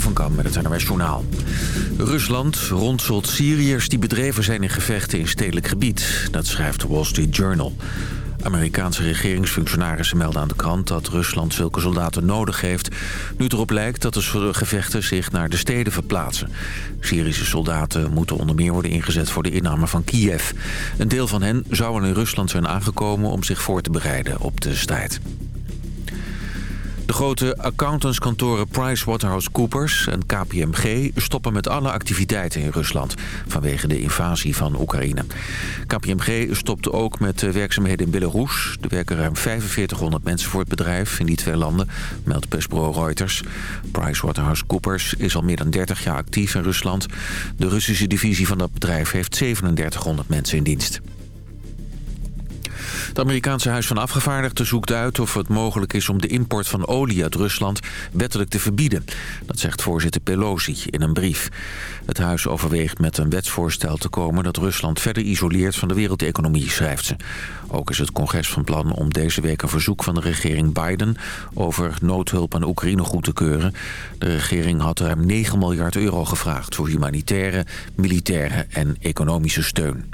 Van Kam met het NRS Journaal. Rusland rondselt Syriërs die bedreven zijn in gevechten in stedelijk gebied. Dat schrijft de Wall Street Journal. Amerikaanse regeringsfunctionarissen melden aan de krant dat Rusland zulke soldaten nodig heeft... nu het erop lijkt dat de gevechten zich naar de steden verplaatsen. Syrische soldaten moeten onder meer worden ingezet voor de inname van Kiev. Een deel van hen zou in Rusland zijn aangekomen om zich voor te bereiden op de strijd. De grote accountantskantoren PricewaterhouseCoopers en KPMG stoppen met alle activiteiten in Rusland vanwege de invasie van Oekraïne. KPMG stopt ook met werkzaamheden in Belarus. Er werken ruim 4500 mensen voor het bedrijf in die twee landen, meldt persbureau Reuters. PricewaterhouseCoopers is al meer dan 30 jaar actief in Rusland. De Russische divisie van dat bedrijf heeft 3700 mensen in dienst. Het Amerikaanse Huis van Afgevaardigden zoekt uit of het mogelijk is om de import van olie uit Rusland wettelijk te verbieden. Dat zegt voorzitter Pelosi in een brief. Het huis overweegt met een wetsvoorstel te komen dat Rusland verder isoleert van de wereldeconomie, schrijft ze. Ook is het congres van plan om deze week een verzoek van de regering Biden over noodhulp aan Oekraïne goed te keuren. De regering had ruim 9 miljard euro gevraagd voor humanitaire, militaire en economische steun.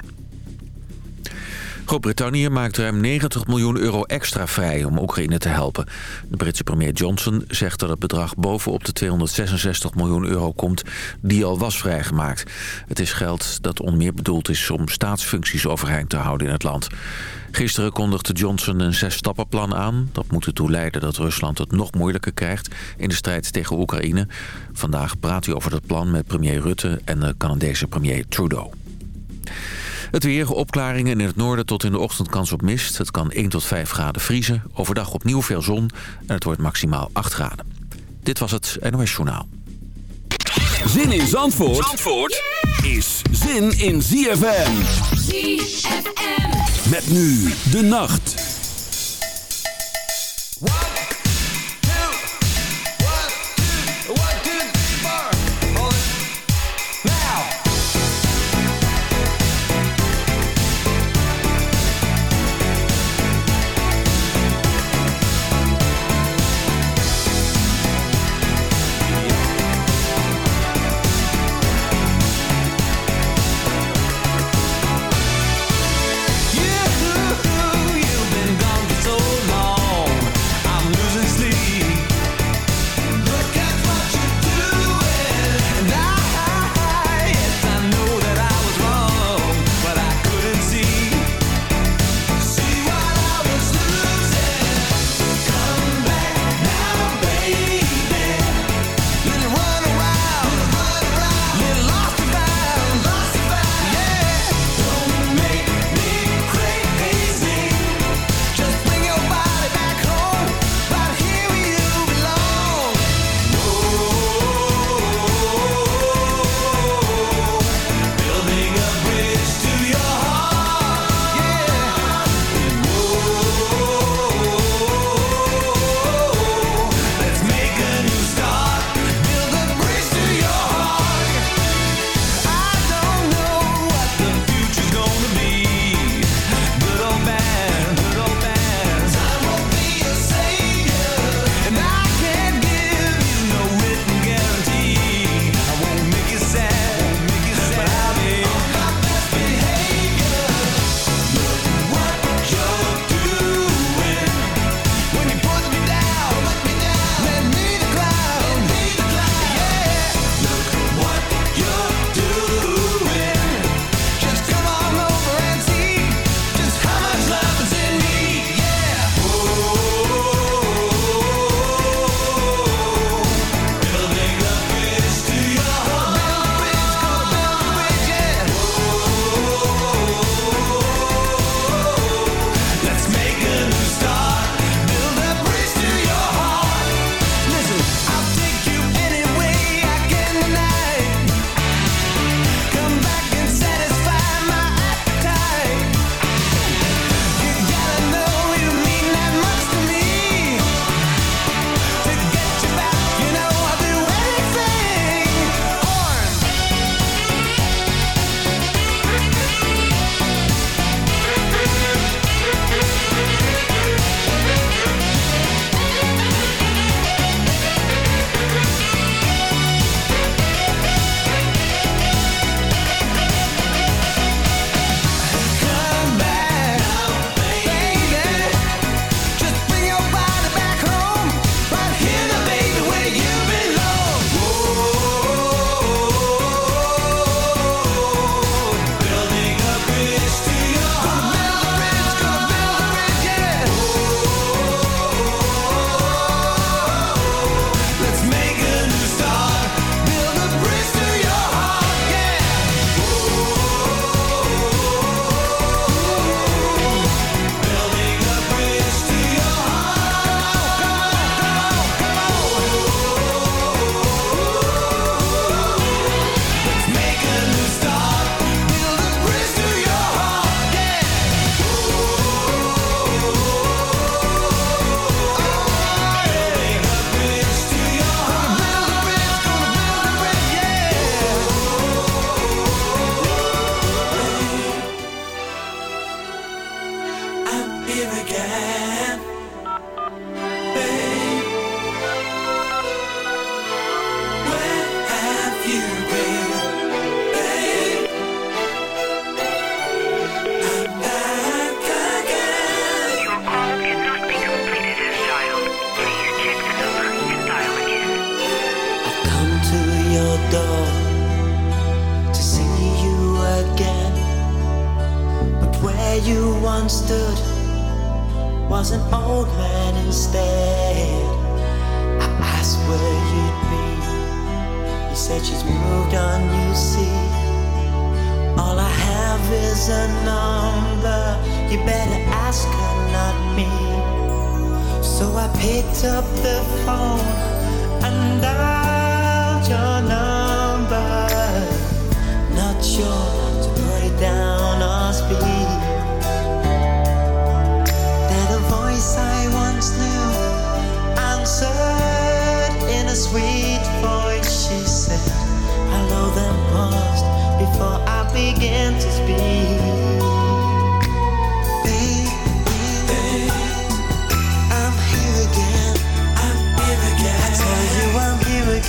Groot-Brittannië maakt ruim 90 miljoen euro extra vrij om Oekraïne te helpen. De Britse premier Johnson zegt dat het bedrag bovenop de 266 miljoen euro komt die al was vrijgemaakt. Het is geld dat onmeer bedoeld is om staatsfuncties overeind te houden in het land. Gisteren kondigde Johnson een zes-stappenplan aan. Dat moet ertoe leiden dat Rusland het nog moeilijker krijgt in de strijd tegen Oekraïne. Vandaag praat hij over dat plan met premier Rutte en de Canadese premier Trudeau. Het weer, opklaringen in het noorden tot in de ochtend kans op mist. Het kan 1 tot 5 graden vriezen. Overdag opnieuw veel zon en het wordt maximaal 8 graden. Dit was het NOS Journaal. Zin in Zandvoort, Zandvoort is zin in ZFM. ZFM. Met nu de nacht.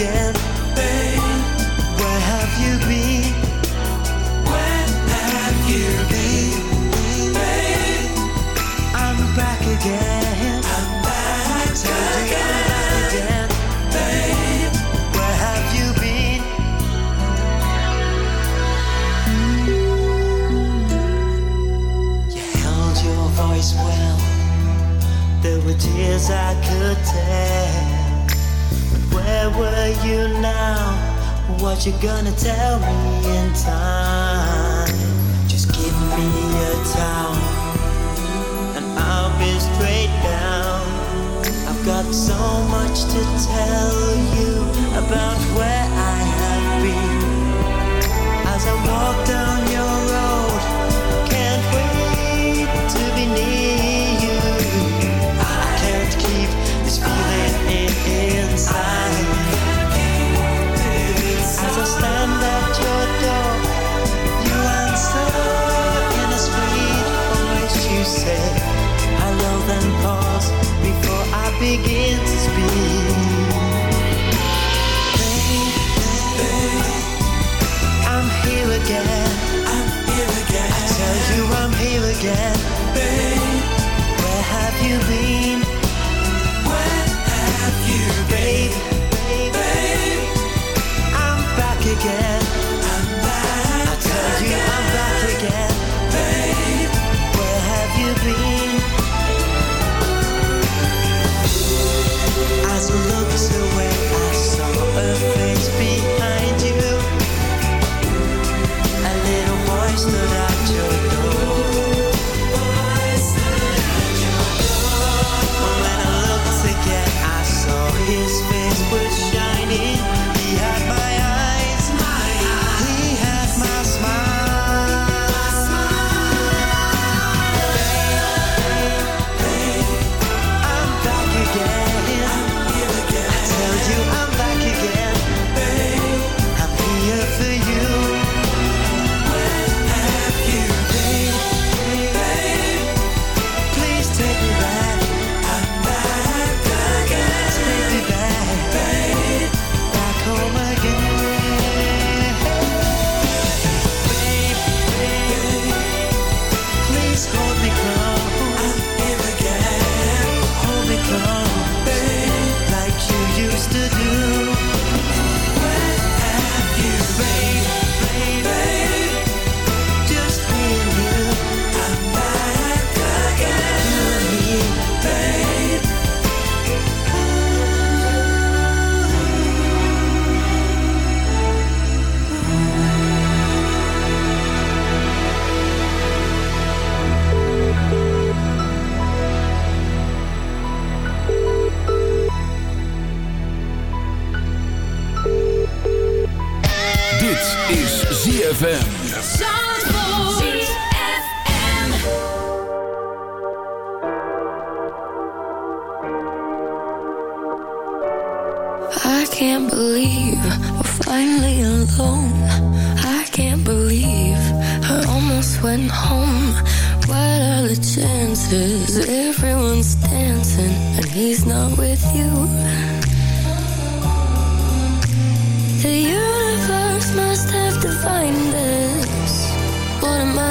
again. you now what you gonna tell me in time. Just give me a towel and I'll be straight down. I've got so much to tell you about where I have been as I walk down. Begin to speak.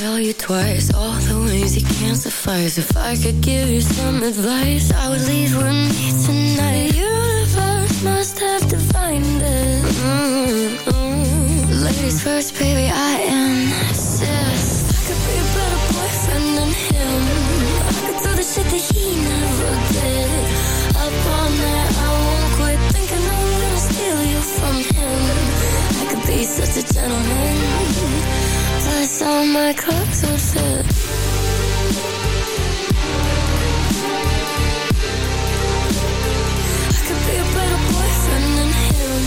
tell you twice all the ways you can't suffice. If I could give you some advice, I would leave with me tonight. The universe must have defined it. Mm -hmm. Ladies first, baby, I insist. I could be a better boyfriend than him. I could do the shit that he never did. Up all night, be such a gentleman. Plus, all my clothes would fit. I could be a better boyfriend than him.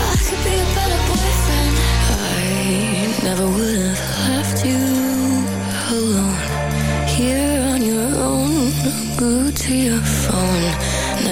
I could be a better boyfriend. I never would have left you alone. Here on your own, glued to your phone.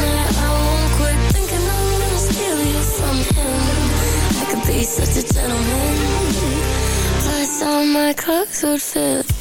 I won't quit thinking I'm gonna steal you from him. I could be such a gentleman. Plus, all my clothes would fit.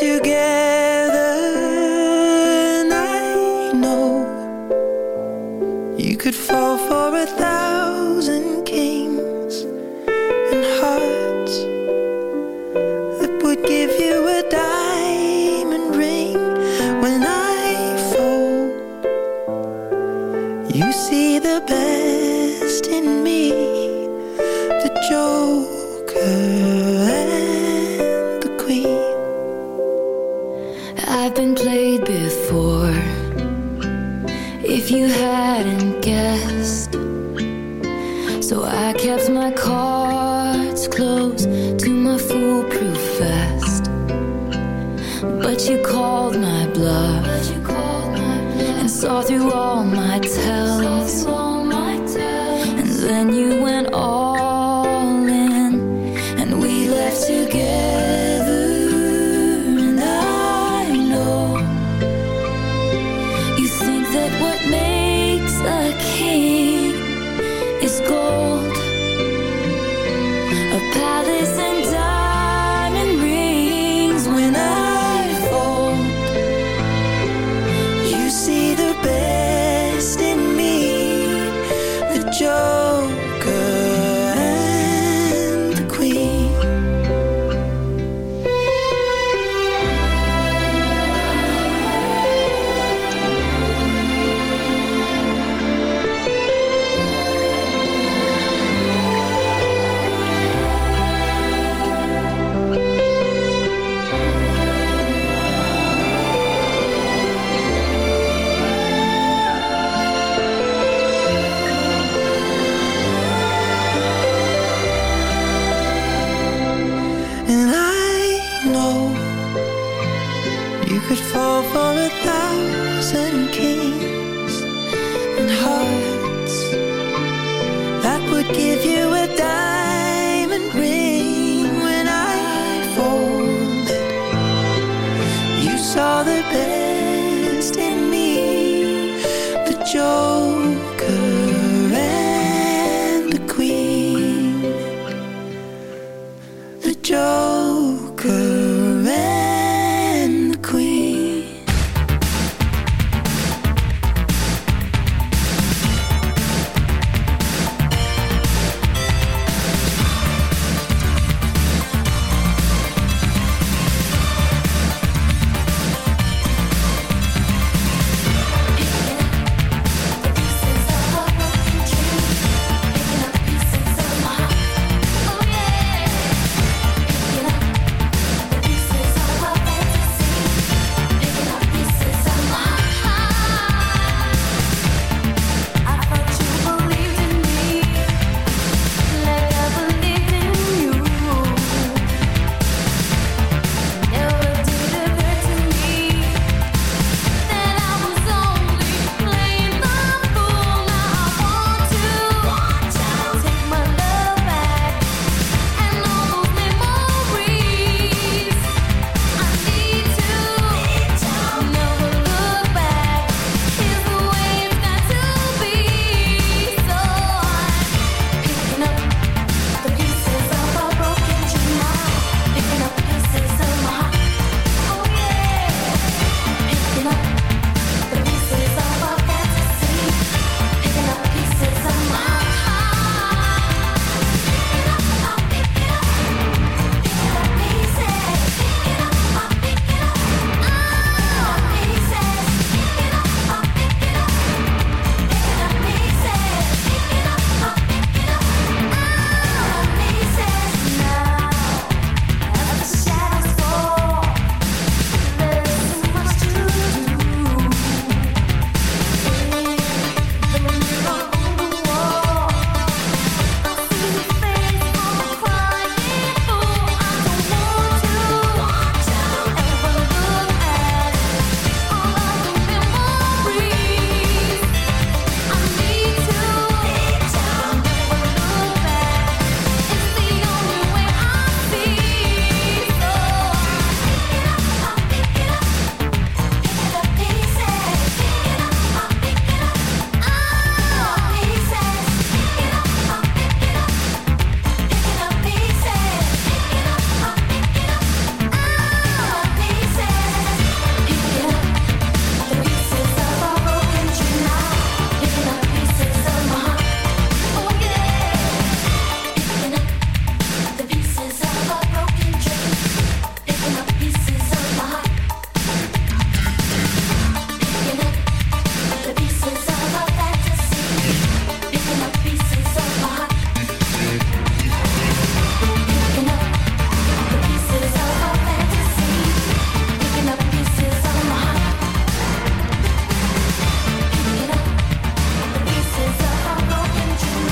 Together,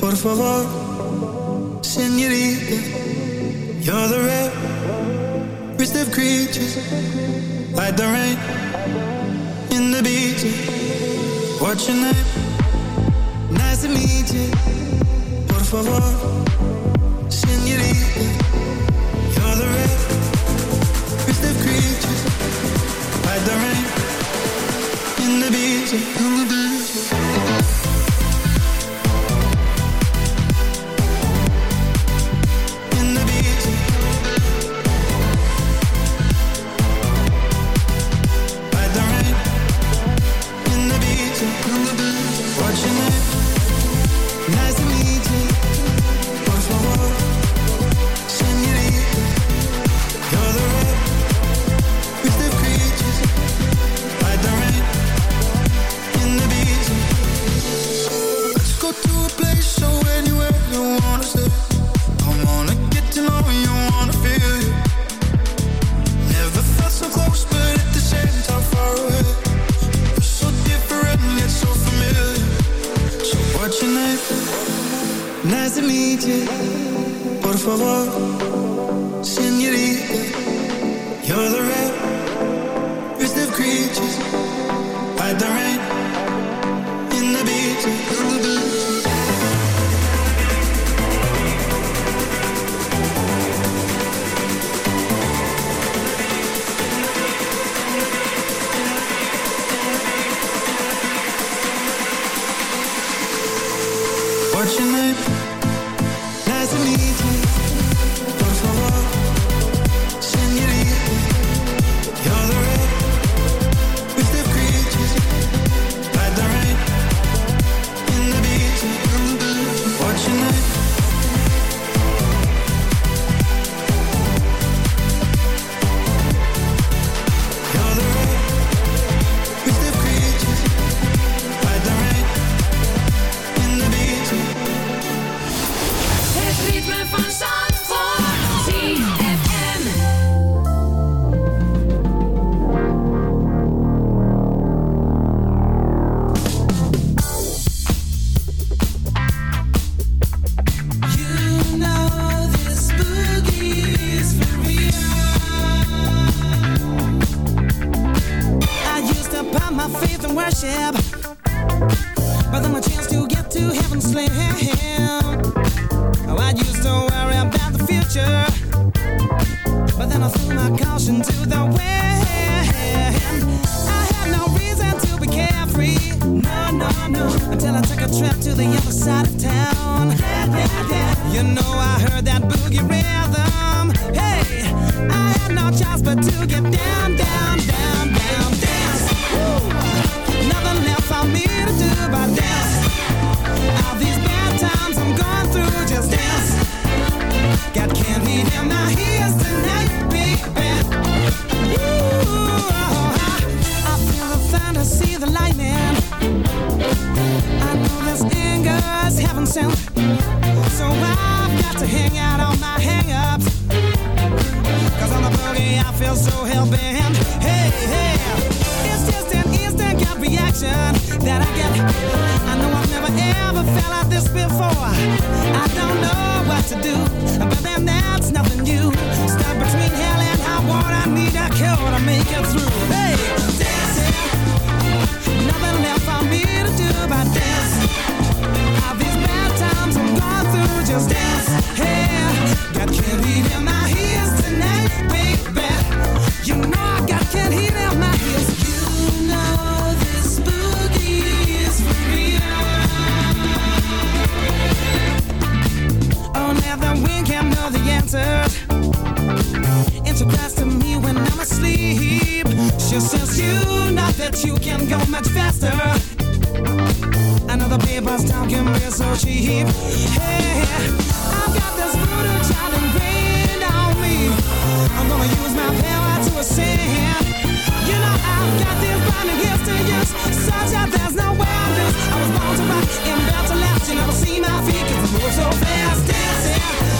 por favor, senorita. You're the rare, rarest of creatures, like the rain in the beaches. What's your name? Nice to meet you. Por favor, senorita. You're the rare, rarest of creatures, like the rain in the beaches. In the beaches. before. I don't know what to do, but then that's nothing new. Stuck between hell and high water, I need a cure to make it through. Hey, dancing, nothing left for me to do but dance. All these bad times I'm going through, just dance. Yeah, got can't in my ears tonight, baby. You know I got can't hear them. Can't know the answer. Introduced to me when I'm asleep. She says you know that you can go much faster. Another paper's talking real so cheap. Hey, I've got this voodoo child ingrained on me. I'm gonna use my power to ascend. You know I've got these blinding gifts to use. Such that there's no way I lose. I was born to rock and built to last. You never see my feet 'cause I move so fast. Dancing.